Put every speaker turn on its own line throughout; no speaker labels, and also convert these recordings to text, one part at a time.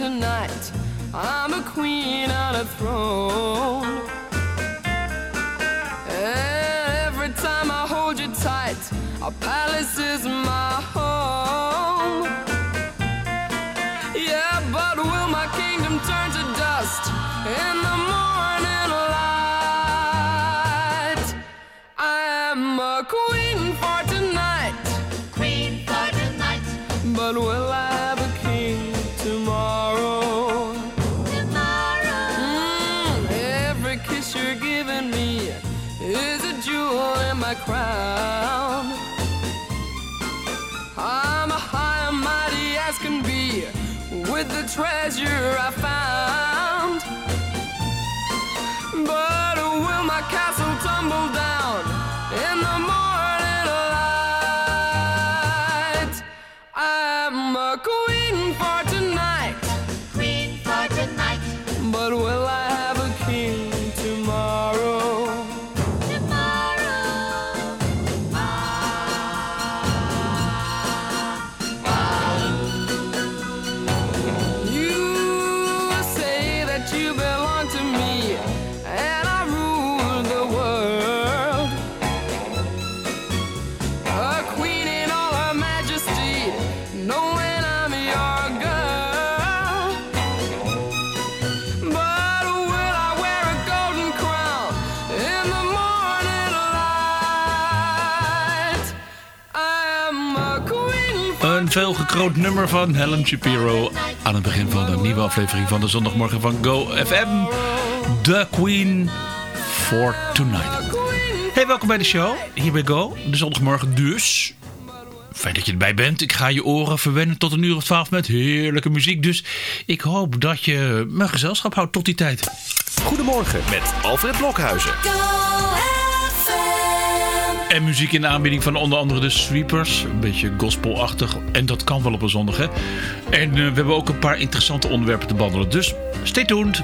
tonight. I'm a queen on a throne.
Een veelgekroond nummer van Helen Shapiro. Aan het begin van een nieuwe aflevering van de zondagmorgen van Go FM. The Queen for Tonight. Hey, welkom bij de show. Hier bij Go. De zondagmorgen dus. Fijn dat je erbij bent. Ik ga je oren verwennen tot een uur of twaalf met heerlijke muziek. Dus ik hoop dat je mijn gezelschap houdt tot die tijd.
Goedemorgen met Alfred Blokhuizen.
En muziek in de aanbieding van onder andere de Sweepers. Een beetje gospelachtig. En dat kan wel op een zondag, hè. En eh, we hebben ook een paar interessante onderwerpen te behandelen. Dus stay tuned.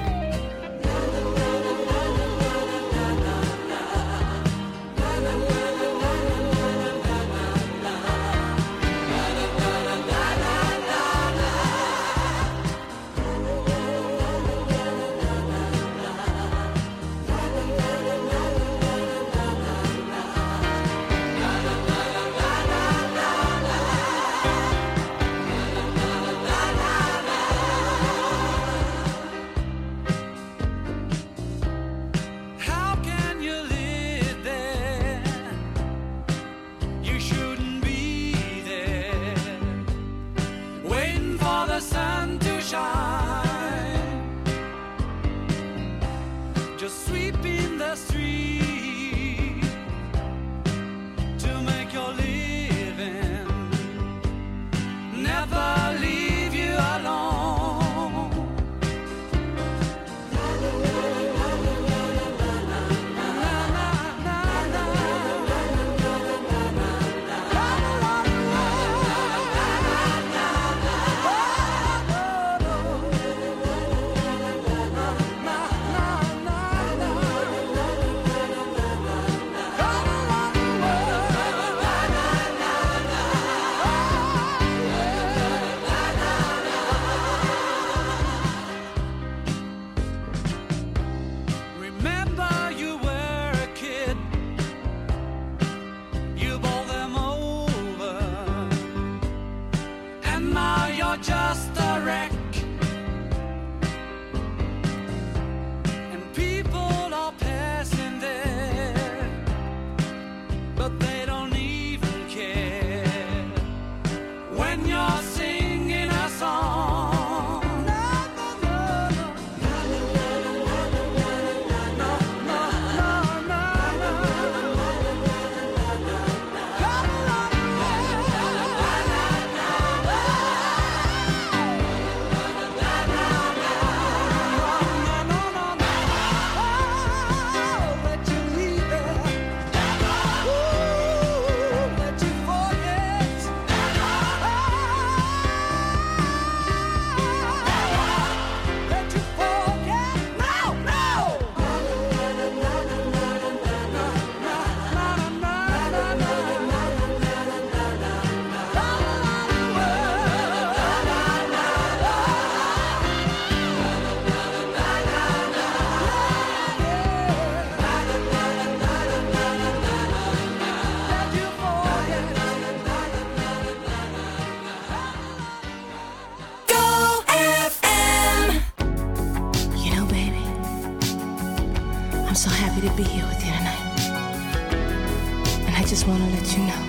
Want to let you know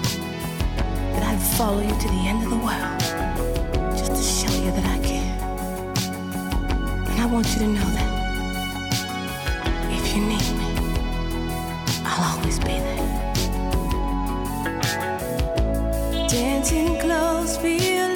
that I'd follow you to the end of the world just to show you that I care. And I want you to know that if you need me, I'll always be there. Dancing close, feeling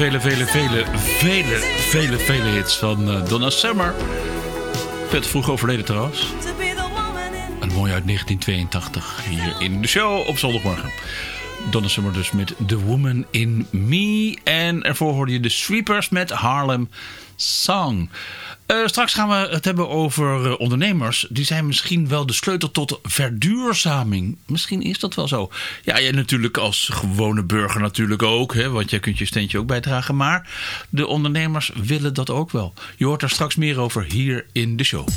vele, vele, vele, vele, vele, vele hits van eh, Donna Summer. Vet vroeg overleden trouwens. Een mooi uit 1982 hier in de show op zondagmorgen. Donna Summer dus met The Woman in Me. En ervoor hoorde je de Sweepers met Harlem Song. Eh, straks gaan we het hebben over eh, ondernemers. Die zijn misschien wel de sleutel tot verduurzaming. Misschien is dat wel zo. Ja, jij natuurlijk als gewone burger natuurlijk ook. Hè, want jij kunt je steentje ook bijdragen. Maar de ondernemers willen dat ook wel. Je hoort er straks meer over hier in de show.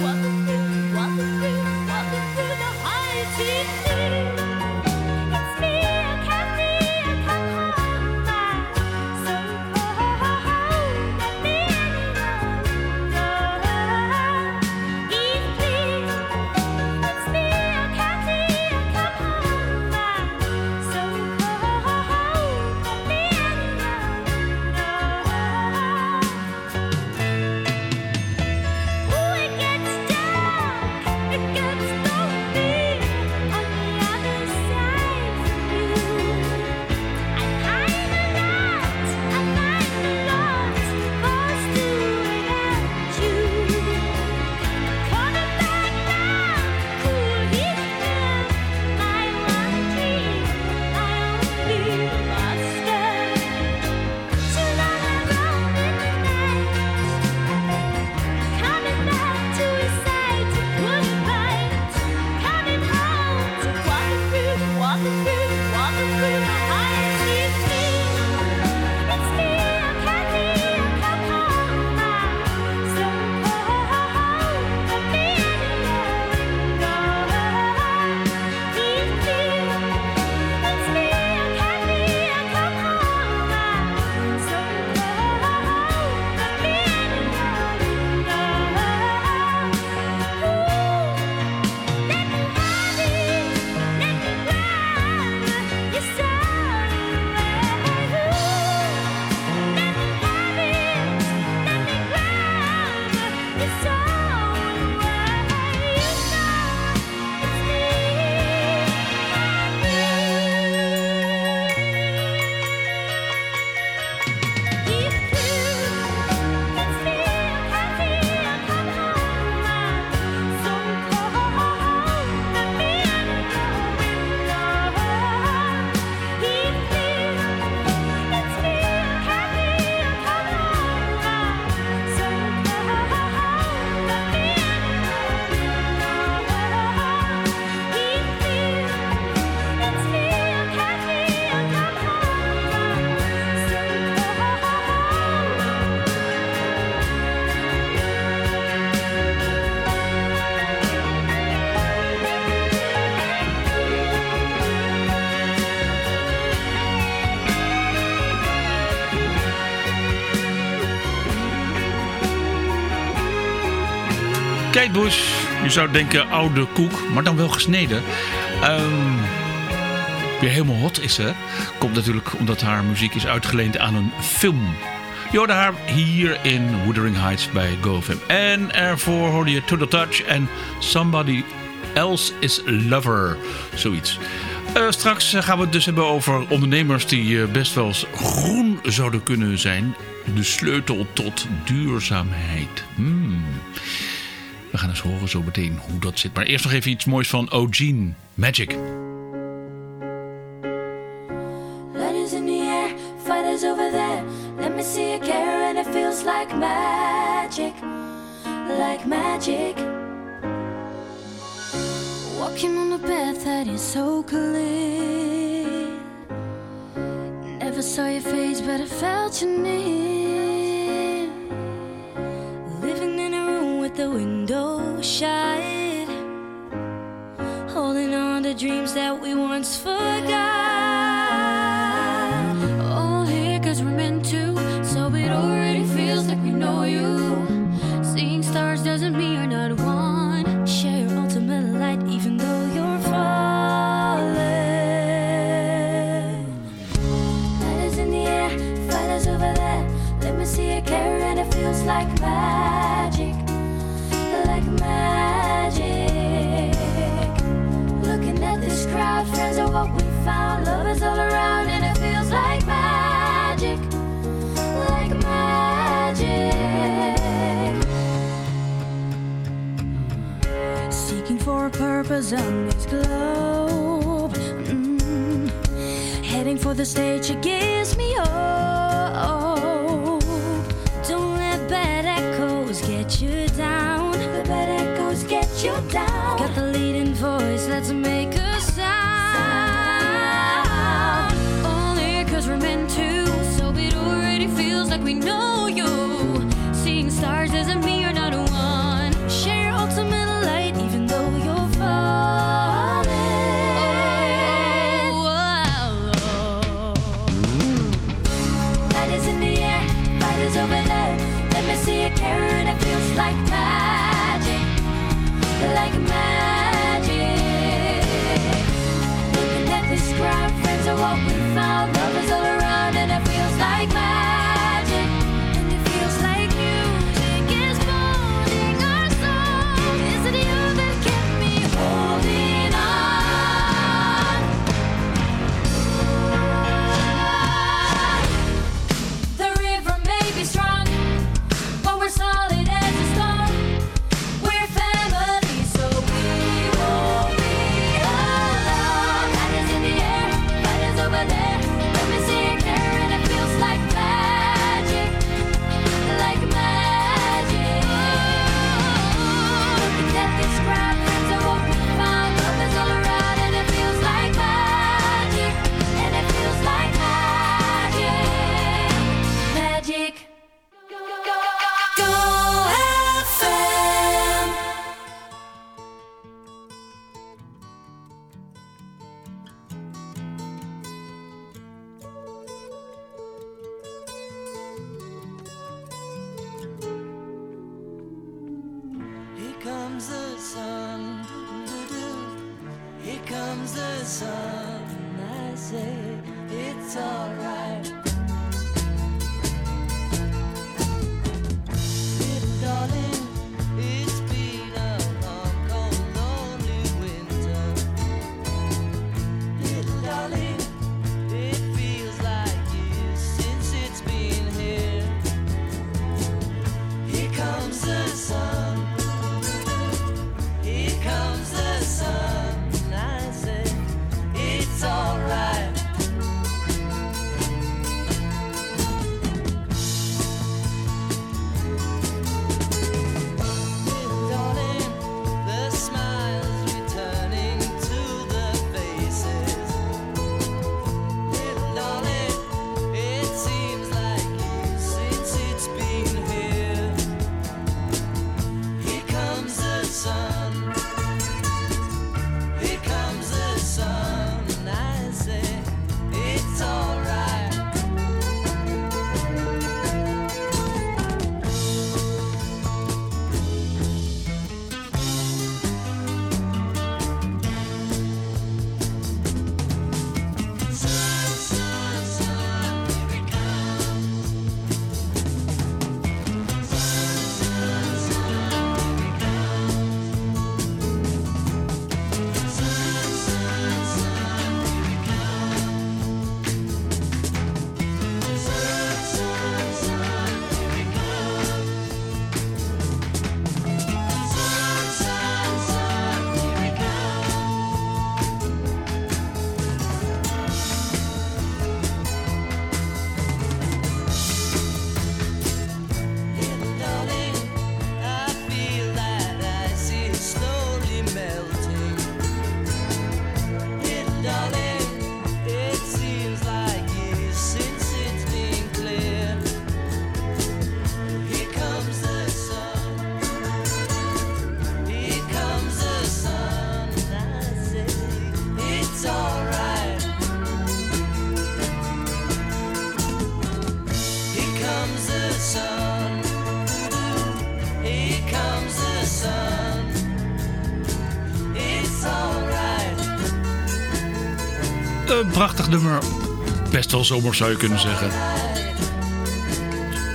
Welcome. Je zou denken oude koek, maar dan wel gesneden. Ehm, weer helemaal hot is ze. Komt natuurlijk omdat haar muziek is uitgeleend aan een film. Je hoorde haar hier in Wuthering Heights bij GoFam. En ervoor hoorde je To The Touch en Somebody Else Is Lover. Zoiets. Eh, straks gaan we het dus hebben over ondernemers die eh, best wel eens groen zouden kunnen zijn. De sleutel tot duurzaamheid. Hmm. Horen zo meteen hoe dat zit. Maar eerst nog even iets moois van O'Gene Magic.
Letters in the air, fighters over there. Let me see a care, and it feels like magic, like magic. Walking on a path that is so clear. Never saw your face, but I felt you near. Shut. Holding on to dreams that we once forgot. Purpose on this globe. Mm. Heading for the stage, it gives me hope. Don't let bad echoes get you down. The bad echoes get you down.
Nummer. Best wel zomer zou je kunnen zeggen.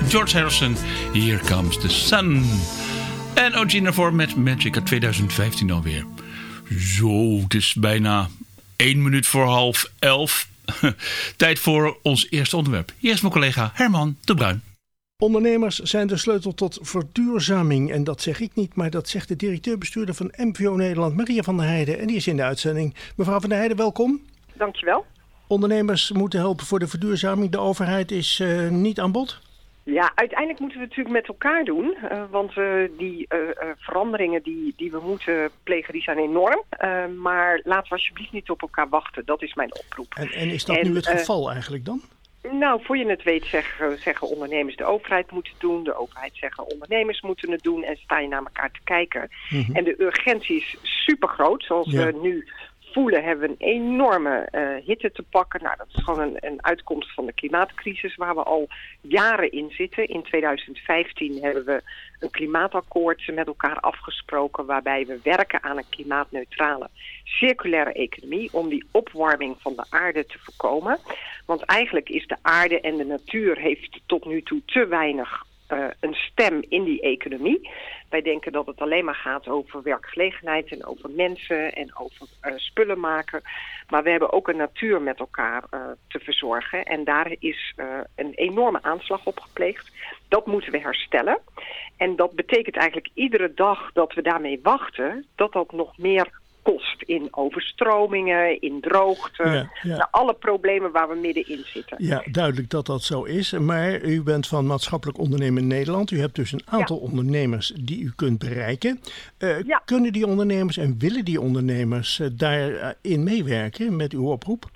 George Harrison, Here Comes the Sun. En Ogina voor met Magic uit 2015 alweer. Zo, het is bijna één minuut voor half elf. Tijd voor ons eerste onderwerp. Hier is mijn collega Herman de Bruin.
Ondernemers zijn de sleutel tot verduurzaming. En dat zeg ik niet, maar dat zegt de directeur-bestuurder van MVO Nederland, Maria van der Heijden. En die is in de uitzending. Mevrouw van der Heijden, welkom.
Dankjewel.
Ondernemers moeten helpen voor de verduurzaming. De overheid is eh, niet aan bod.
Ja, uiteindelijk moeten we het natuurlijk met elkaar doen. eh, want die eh, veranderingen die, die we moeten plegen, die zijn enorm. Eh, maar laten we alsjeblieft niet op elkaar wachten. Dat is mijn oproep.
En, en is dat
En,
nu het geval eigenlijk dan?
Nou, voor je het weet zeggen, zeggen ondernemers de overheid moet het doen. De overheid zeggen ondernemers moeten het doen. En sta je naar elkaar te kijken. En de urgentie is super groot. Zoals
Ja.
we nu voelen hebben een enorme eh, hitte te pakken. Nou, dat is gewoon een, een uitkomst van de klimaatcrisis waar we al jaren in zitten. In 2015 hebben we een klimaatakkoord met elkaar afgesproken waarbij we werken aan een klimaatneutrale circulaire economie om die opwarming van de aarde te voorkomen. Want eigenlijk is de aarde en de natuur heeft tot nu toe te weinig eh, een stem in die economie. Wij denken dat het alleen maar gaat over werkgelegenheid en over mensen en over eh, spullen maken. Maar we hebben ook een natuur met elkaar eh, te verzorgen. En daar is een enorme aanslag op gepleegd. Dat moeten we herstellen. En dat betekent eigenlijk iedere dag dat we daarmee wachten, dat dat nog meer kost in overstromingen, in droogte.
Ja, ja.
Nou, alle problemen waar we middenin zitten.
Ja, duidelijk dat dat zo is. Maar u bent van Maatschappelijk Ondernemen Nederland. U hebt dus een aantal ondernemers die u kunt bereiken. Eh. Kunnen die ondernemers en willen die ondernemers eh, daarin meewerken met uw oproep?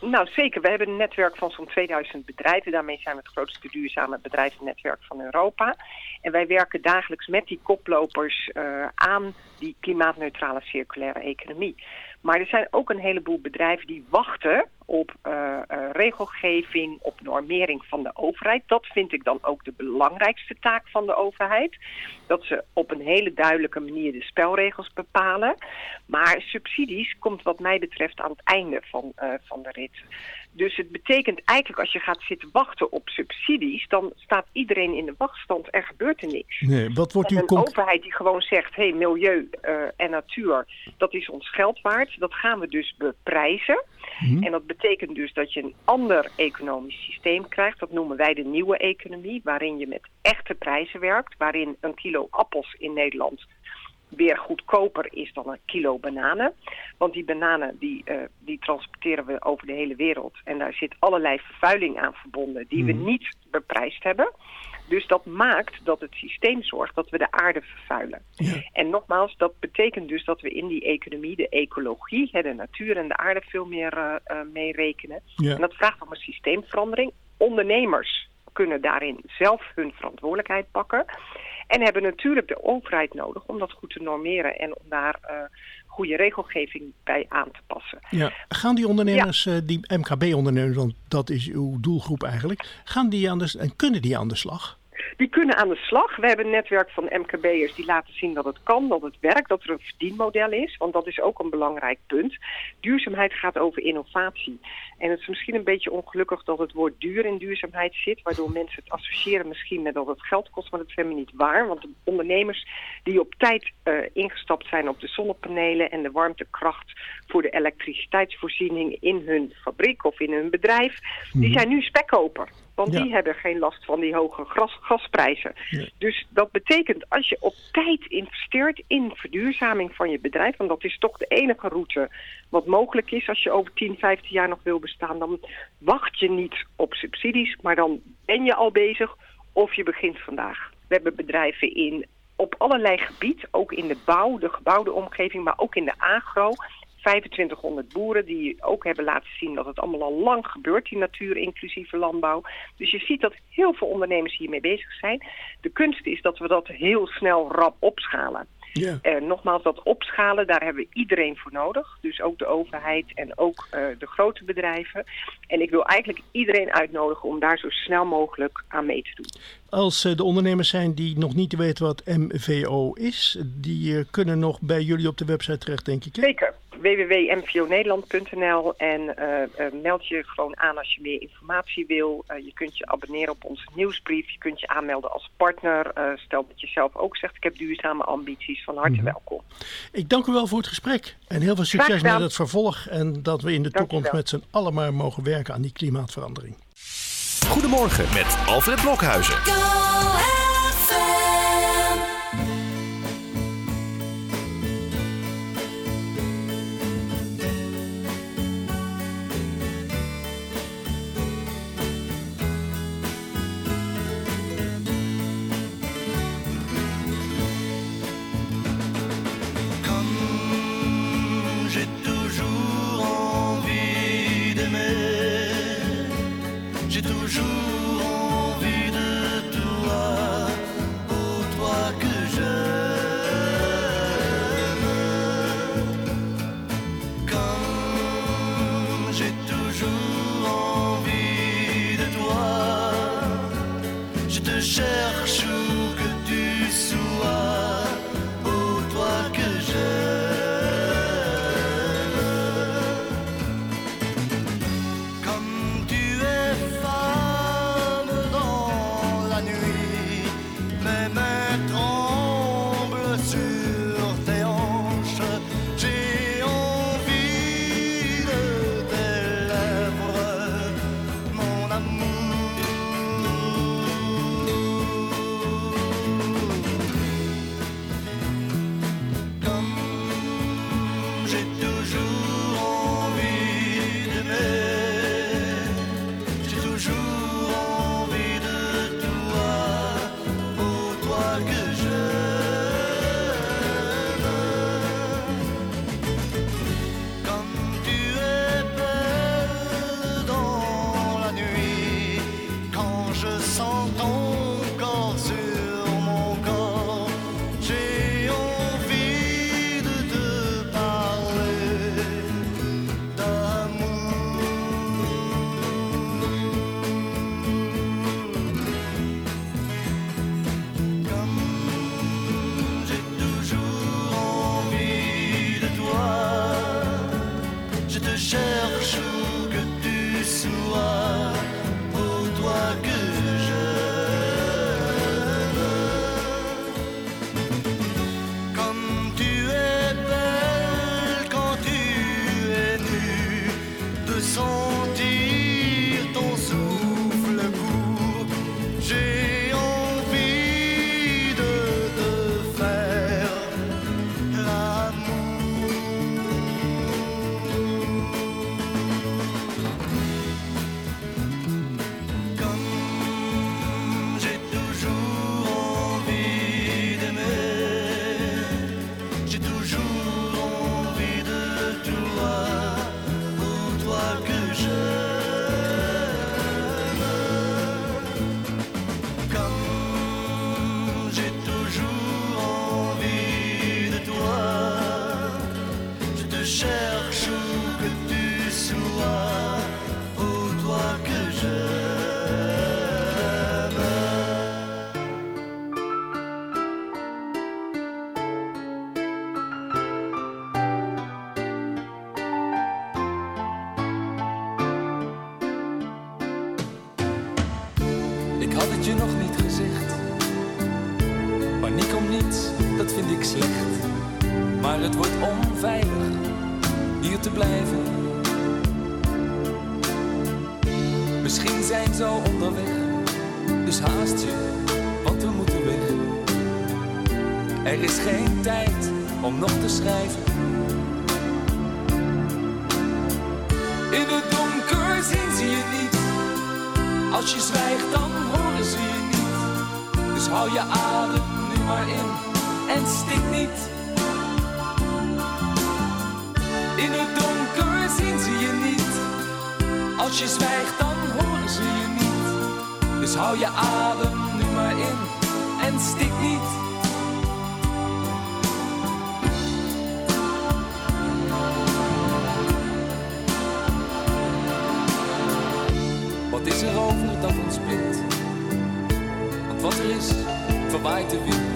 Nou, zeker. We hebben een netwerk van zo'n 2000 bedrijven. Daarmee zijn we het grootste duurzame bedrijvennetwerk van Europa. En wij werken dagelijks met die koplopers eh, aan die klimaatneutrale circulaire economie. Maar er zijn ook een heleboel bedrijven die wachten op eh, eh, regelgeving, op normering van de overheid. Dat vind ik dan ook de belangrijkste taak van de overheid. Dat ze op een hele duidelijke manier de spelregels bepalen. Maar subsidies komt wat mij betreft aan het einde van, eh, van de rit. Dus het betekent eigenlijk als je gaat zitten wachten op subsidies, dan staat iedereen in de wachtstand, er gebeurt er niks.
Nee, wat wordt
En een overheid die gewoon zegt, hé, hey, milieu en natuur, dat is ons geld waard. Dat gaan we dus beprijzen.
Mhm.
En dat betekent dus dat je een ander economisch systeem krijgt. Dat noemen wij de nieuwe economie, waarin je met echte prijzen werkt. Waarin een kilo appels in Nederland weer goedkoper is dan een kilo bananen. Want die bananen die, eh, die transporteren we over de hele wereld. En daar zit allerlei vervuiling aan verbonden die we niet beprijsd hebben. Dus dat maakt dat het systeem zorgt dat we de aarde vervuilen.
Ja.
En nogmaals, dat betekent dus dat we in die economie de ecologie, hè, de natuur en de aarde veel meer eh, eh, mee rekenen.
Ja.
En dat vraagt om een systeemverandering. Ondernemers kunnen daarin zelf hun verantwoordelijkheid pakken. En hebben natuurlijk de overheid nodig om dat goed te normeren en om daar eh, goede regelgeving bij aan te passen.
Ja. Gaan die ondernemers, eh, die MKB-ondernemers, want dat is uw doelgroep eigenlijk, gaan die aan de, en kunnen die aan de slag?
Die kunnen aan de slag. We hebben een netwerk van MKB'ers die laten zien dat het kan, dat het werkt, dat er een verdienmodel is. Want dat is ook een belangrijk punt. Duurzaamheid gaat over innovatie. En het is misschien een beetje ongelukkig dat het woord duur in duurzaamheid zit. Waardoor mensen het associëren misschien met dat het geld kost. Maar dat is helemaal niet waar. Want de ondernemers die op tijd eh, ingestapt zijn op de zonnepanelen en de warmtekracht voor de elektriciteitsvoorziening in hun fabriek of in hun bedrijf, die zijn nu spekkoper. Want
Ja.
die hebben geen last van die hoge gras, gasprijzen. Dus dat betekent als je op tijd investeert in verduurzaming van je bedrijf, want dat is toch de enige route wat mogelijk is als je over 10, 15 jaar nog wil bestaan, dan wacht je niet op subsidies, maar dan ben je al bezig of je begint vandaag. We hebben bedrijven in op allerlei gebied, ook in de bouw, de gebouwde omgeving, maar ook in de agro. 2500 boeren die ook hebben laten zien dat het allemaal al lang gebeurt, die natuur-inclusieve landbouw. Dus je ziet dat heel veel ondernemers hiermee bezig zijn. De kunst is dat we dat heel snel rap opschalen.
Ja.
Eh, nogmaals, dat opschalen, daar hebben we iedereen voor nodig. Dus ook de overheid en ook eh, de grote bedrijven. En ik wil eigenlijk iedereen uitnodigen om daar zo snel mogelijk aan mee te doen.
Als eh, de ondernemers zijn die nog niet weten wat MVO is, die kunnen nog bij jullie op de website terecht, denk ik. Hè?
Zeker, www.mvonederland.nl en eh, eh, meld je gewoon aan als je meer informatie wil. Eh, je kunt je abonneren op onze nieuwsbrief. Je kunt je aanmelden als partner. Eh, stel dat je zelf ook zegt ik heb duurzame ambities. Van harte
Mhm.
welkom.
Ik dank u wel voor het gesprek. En heel veel succes met het vervolg. En dat we in de
Dank
toekomst met z'n allen maar mogen werken aan die klimaatverandering.
Goedemorgen met Alfred Blokhuizen.
En stik niet. In het donker zien ze je niet. Als je zwijgt, dan horen ze je niet. Dus hou je adem nu maar in en stik niet. Wat is er over dat ons bindt? Want wat er is, verwaait de wind.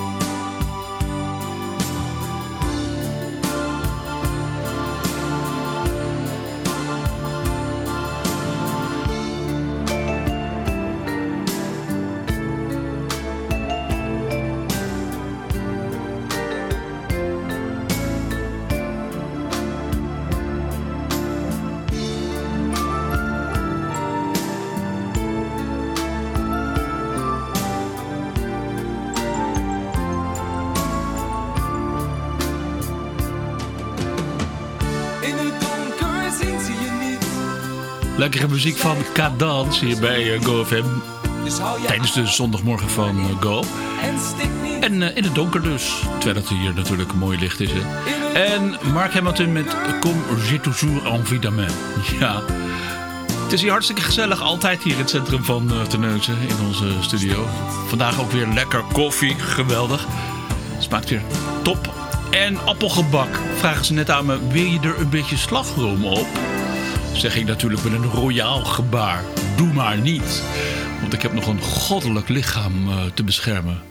Lekkere muziek van Cadans hier bij eh, GoFM. Tijdens de zondagmorgen van eh, Go.
en
eh, in het donker dus. Terwijl het hier natuurlijk mooi licht is. Hè. En Mark Hamilton met Comme j'ai toujours envie d'amour. Ja. Het is hier hartstikke gezellig. Altijd hier in het centrum van Terneuzen in onze studio. Vandaag ook weer lekker koffie. Geweldig. Smaakt weer top. En appelgebak. Vragen ze net aan me. Wil je er een beetje slagroom op? Zeg ik natuurlijk met een royaal gebaar. Doe maar niet. Want ik heb nog een goddelijk lichaam eh, te beschermen.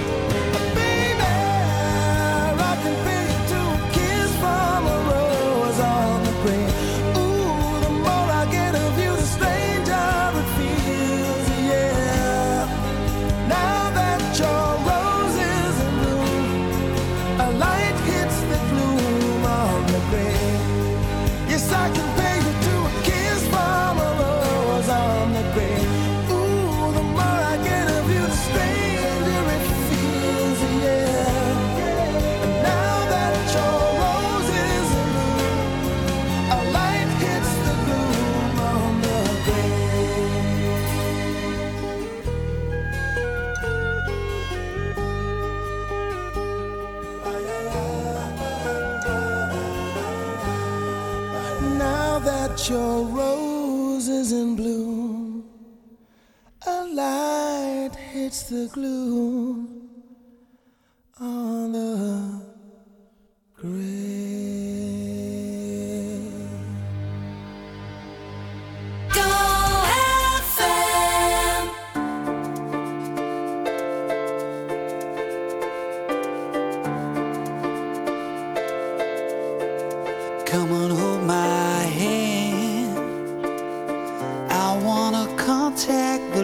the glue on the grave.
Go FM.
Come on, hold my hand. I wanna contact the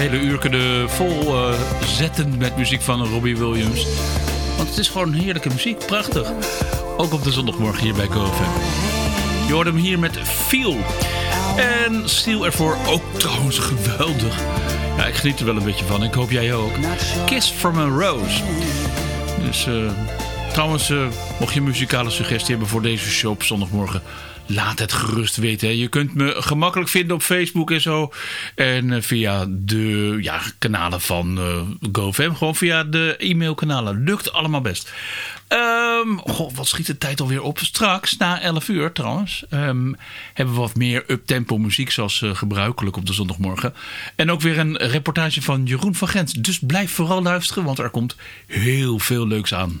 hele uur kunnen vol eh, zetten met muziek van Robbie Williams. Want het is gewoon heerlijke muziek, prachtig. Ook op de zondagmorgen hier bij GoFam. Je hoort hem hier met Feel. En Steel ervoor ook trouwens geweldig. Ja, ik geniet er wel een beetje van. Ik hoop jij ook. Kiss from a Rose. Dus eh, trouwens, eh, mocht je een muzikale suggestie hebben voor deze show op zondagmorgen... Laat het gerust weten. hè. Je kunt me gemakkelijk vinden op Facebook en zo. En eh, via de ja, kanalen van eh GoFam. Gewoon via de e-mailkanalen. Lukt allemaal best. Ehm, goh, wat schiet de tijd alweer op? Straks, na 11 uur trouwens, ehm, hebben we wat meer uptempo muziek zoals eh, gebruikelijk op de zondagmorgen. En ook weer een reportage van Jeroen van Gent. Dus blijf vooral luisteren, want er komt heel veel leuks aan.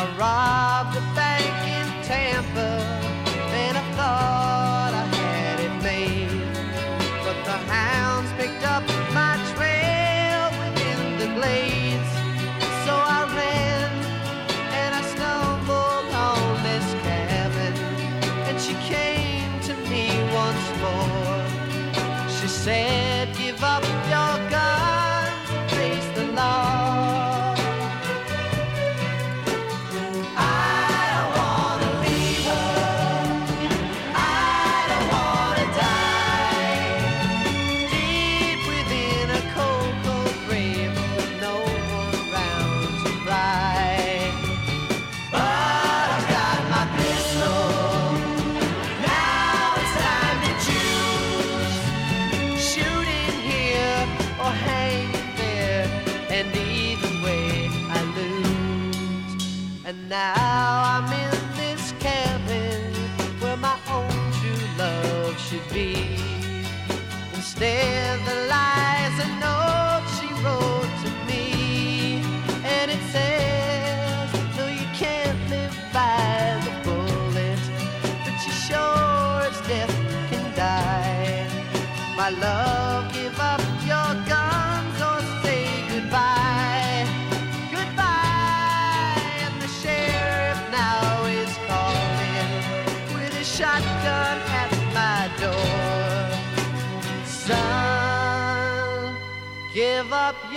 I robbed a bank in Tampa,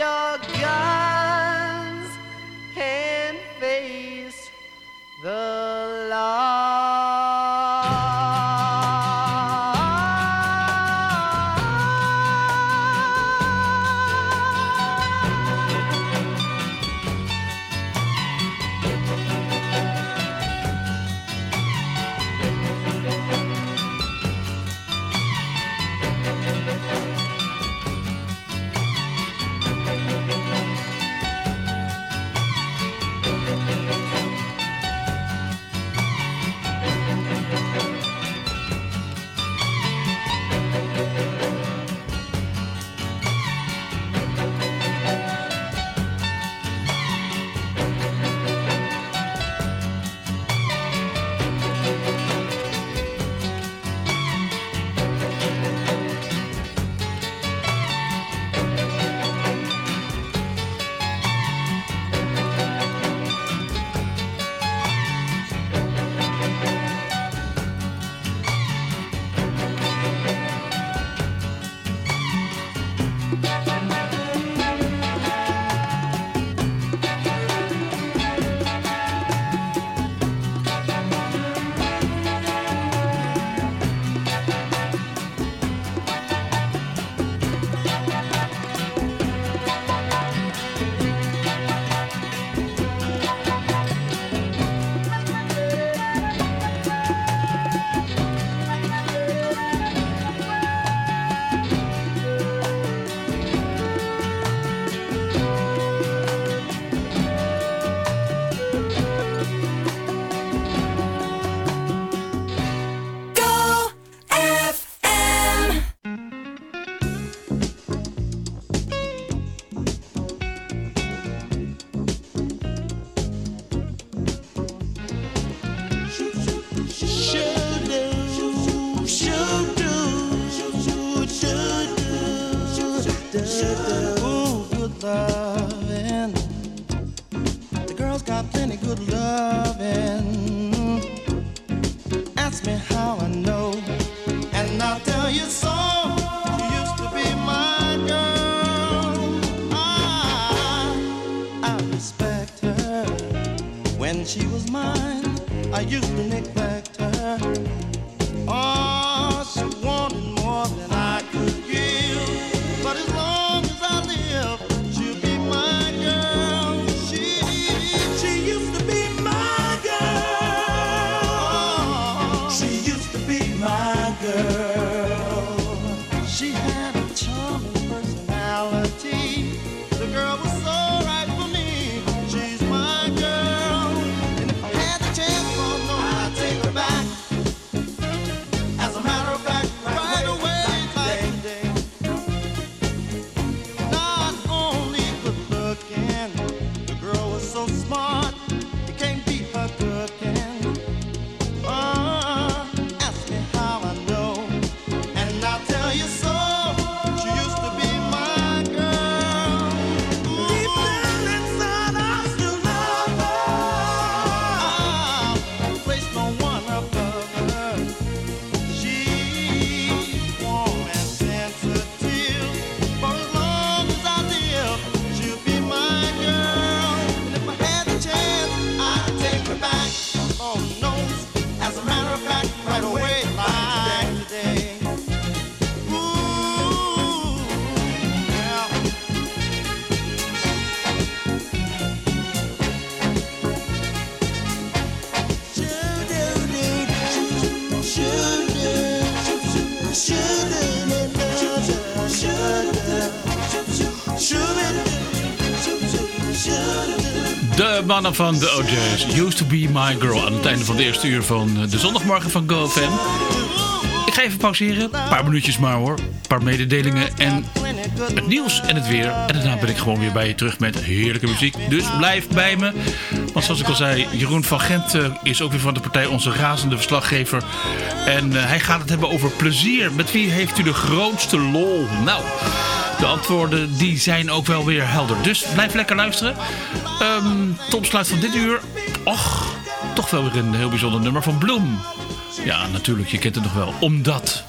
안녕. Van de OJ's. Used to be my girl. Aan het einde van de eerste uur van eh, de zondagmorgen van GoFam. Ik ga even pauzeren. Een paar minuutjes maar hoor. Een paar mededelingen en het nieuws en het weer. En daarna ben ik gewoon weer bij je terug met heerlijke muziek. Dus blijf bij me. Want zoals ik al zei, Jeroen van Gent eh, is ook weer van de partij onze razende verslaggever. En eh, hij gaat het hebben over plezier. Met wie heeft u de grootste lol? Nou, de antwoorden die zijn ook wel weer helder. Dus blijf lekker luisteren. Ehm tot besluit van dit uur. Och, toch wel weer een heel bijzonder nummer van Bloem. Ja, natuurlijk, je kent het nog wel. Omdat...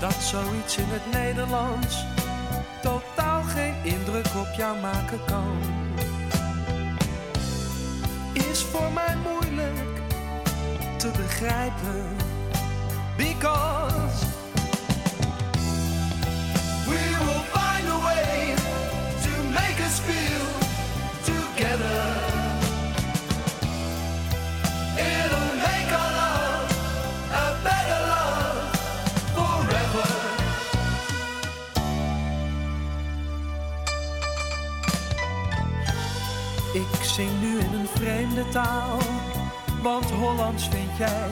Dat zoiets in het Nederlands totaal geen indruk op jou maken kan. Is voor mij moeilijk te begrijpen. Ik zing nu in een vreemde taal, want Hollands vind jij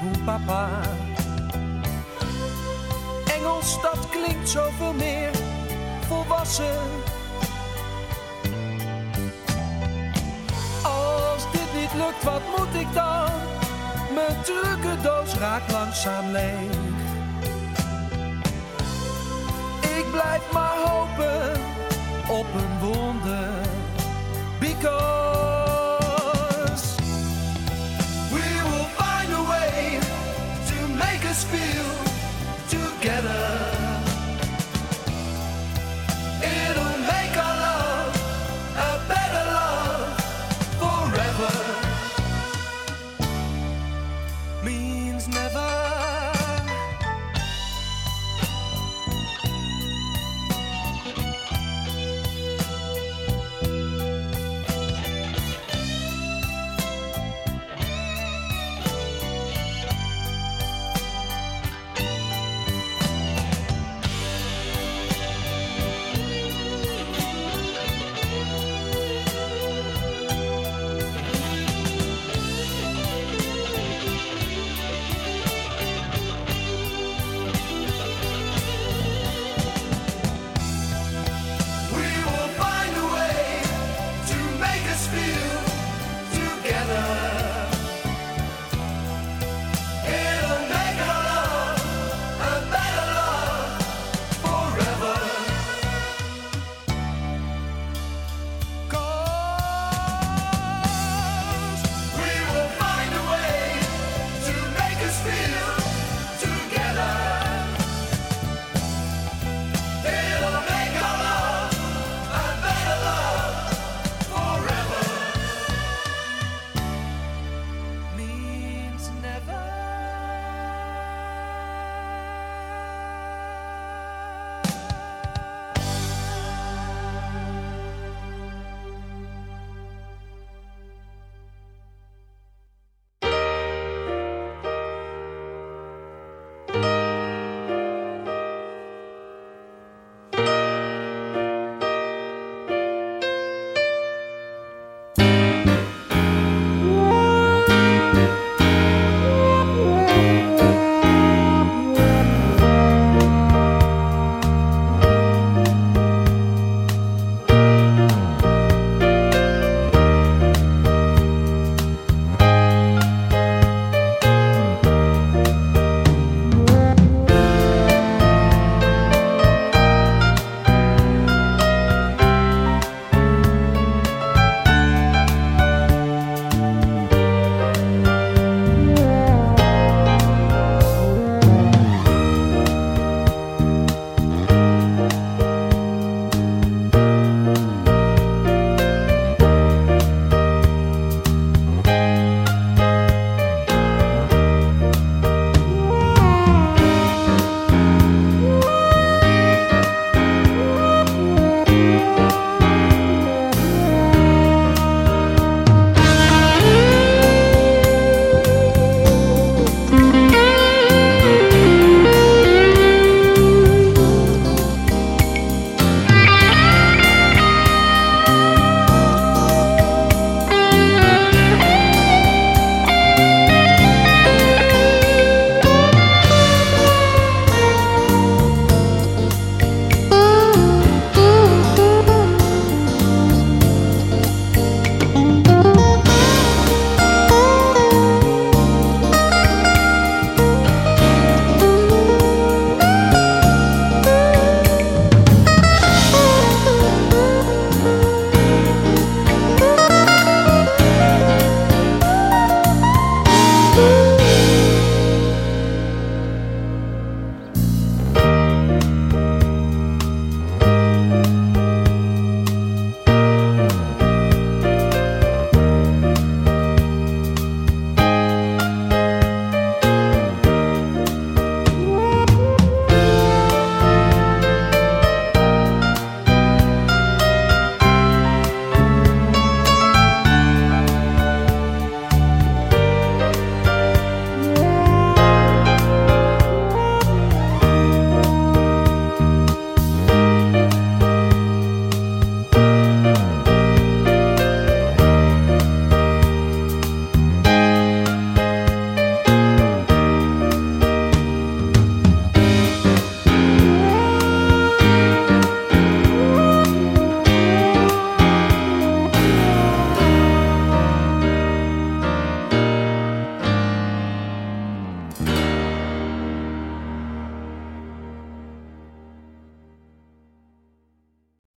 hoe papa. Engels, dat klinkt zoveel meer volwassen. Als dit niet lukt, wat moet ik dan? Mijn drukke doos raakt langzaam leeg. Ik blijf maar hopen op een wonder. scores. We will find a way to make us feel.